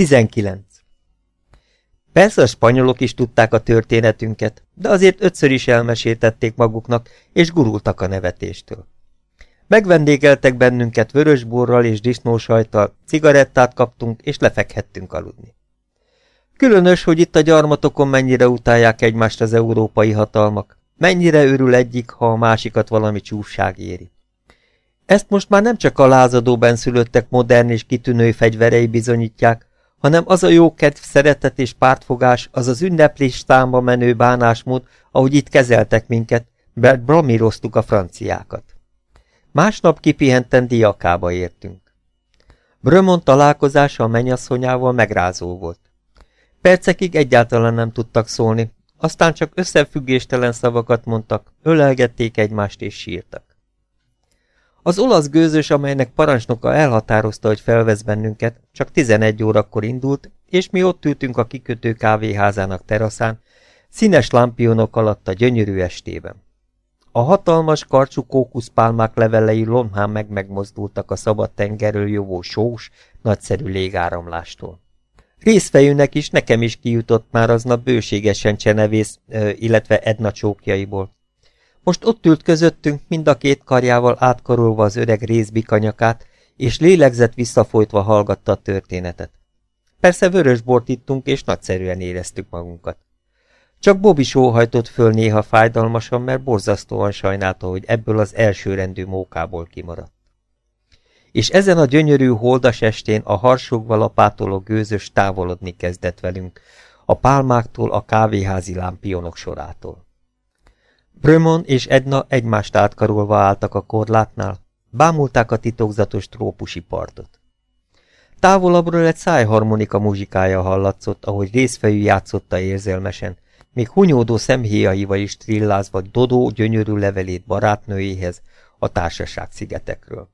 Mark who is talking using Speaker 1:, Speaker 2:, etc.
Speaker 1: 19. Persze a spanyolok is tudták a történetünket, de azért ötször is elmeséltették maguknak, és gurultak a nevetéstől. Megvendégeltek bennünket vörösborral és disznósajtal, cigarettát kaptunk, és lefekhettünk aludni. Különös, hogy itt a gyarmatokon mennyire utálják egymást az európai hatalmak, mennyire örül egyik, ha a másikat valami csúfság éri. Ezt most már nem csak a lázadó benszülöttek modern és kitűnő fegyverei bizonyítják, hanem az a jókedv, szeretet és pártfogás, az az ünneplés számba menő bánásmód, ahogy itt kezeltek minket, mert bramíroztuk a franciákat. Másnap kipihenten diakába értünk. Brömont találkozása a mennyasszonyával megrázó volt. Percekig egyáltalán nem tudtak szólni, aztán csak összefüggéstelen szavakat mondtak, ölelgették egymást és sírtak. Az olasz gőzös, amelynek parancsnoka elhatározta, hogy felvesz bennünket, csak 11 órakor indult, és mi ott ültünk a kikötő kávéházának teraszán, színes lámpionok alatt a gyönyörű estében. A hatalmas karcsú kókuszpálmák levelei lomhán meg megmozdultak a szabad tengerről jövő sós, nagyszerű légáramlástól. Részfejűnek is nekem is kijutott már aznap bőségesen csenevész, illetve Edna csókjaiból. Most ott ült közöttünk, mind a két karjával átkarolva az öreg részbikanyakát, és lélegzett visszafolytva hallgatta a történetet. Persze vörös bort ittunk, és nagyszerűen éreztük magunkat. Csak Bobby sóhajtott föl néha fájdalmasan, mert borzasztóan sajnálta, hogy ebből az elsőrendű mókából kimaradt. És ezen a gyönyörű holdas estén a harsogva lapátoló gőzös távolodni kezdett velünk, a pálmáktól a kávéházi lámpionok sorától. Brömon és Edna egymást átkarolva álltak a korlátnál, bámulták a titokzatos trópusi partot. Távolabbról egy szájharmonika muzsikája hallatszott, ahogy részfejű játszotta érzelmesen, még hunyódó szemhéjaival is trillázva Dodó gyönyörű levelét barátnőjéhez a társaság szigetekről.